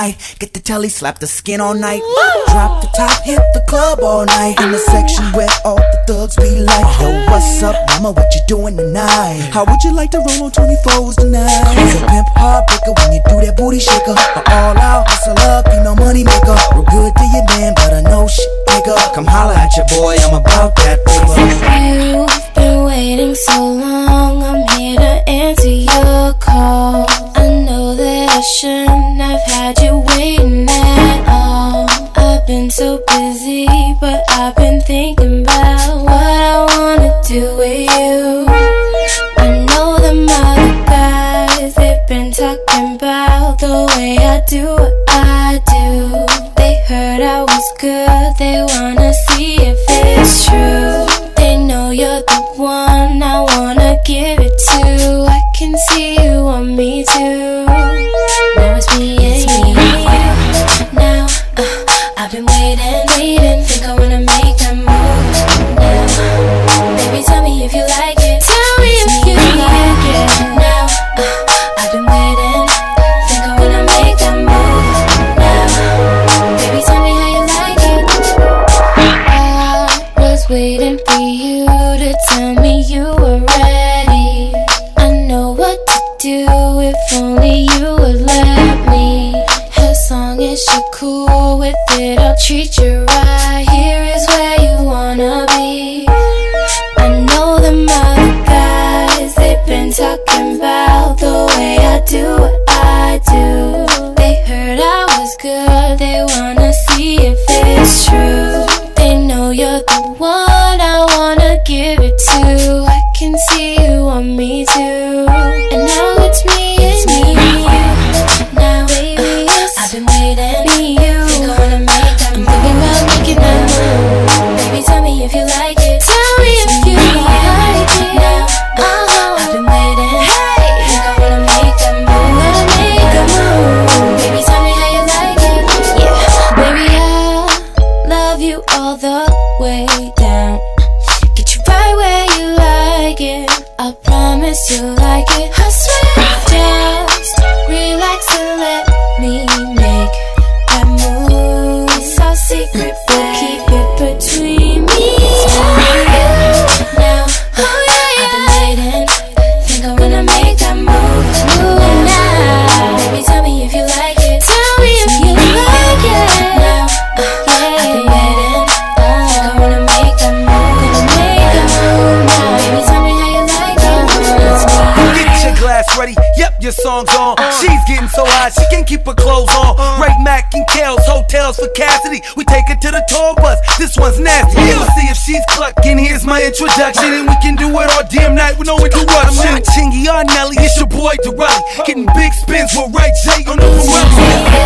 tonight. Get the telly, slap the skin all night. Drop the top, hit the club all night. In the section where all the thugs be like, Yo, what's up, mama? What you doing tonight? How would you like to roll on 24s tonight? It's a pimp heartbreaker when you do that booty shaker. An all out hustle up, you know money maker. Real good to your man, but I know shit nigga. Come holla at your boy, been so busy, but I've been thinking about what I wanna do with you. I know them other guys, they've been talking about the way I do what I do. They heard I was good, they wanna see if it's true. They know you're the one I wanna give it to. I can see you to tell me you were ready. I know what to do if only you would let me. As long as you're cool with it, I'll treat you right. Here is where you wanna be. I know them other guys, they've been talking about the way I do what I do. They heard I was good, they wanna see if it's true. They know you're the see you want me too. And now it's me and me. Now, baby, I've been waiting. Me, you. I wanna make that I'm thinking about making that move. Baby, tell me if you like it. Tell me if you like it. Now, uh-huh. I've been waiting. Hey, I wanna make that move. Wanna make that move. Baby, tell me how you like it. Yeah, baby, I love you all the way down. Promise you like it. Your song's on. She's getting so hot, she can't keep her clothes on. Right Mac and Kels, hotels for Cassidy. We take her to the tour bus, this one's nasty. Let's see if she's clucking. Here's my introduction, and we can do it all damn night with no interruption. I'm not Chingy or Nelly, it's your boy Durelli. Getting big spins with Ray J on the Ferrari.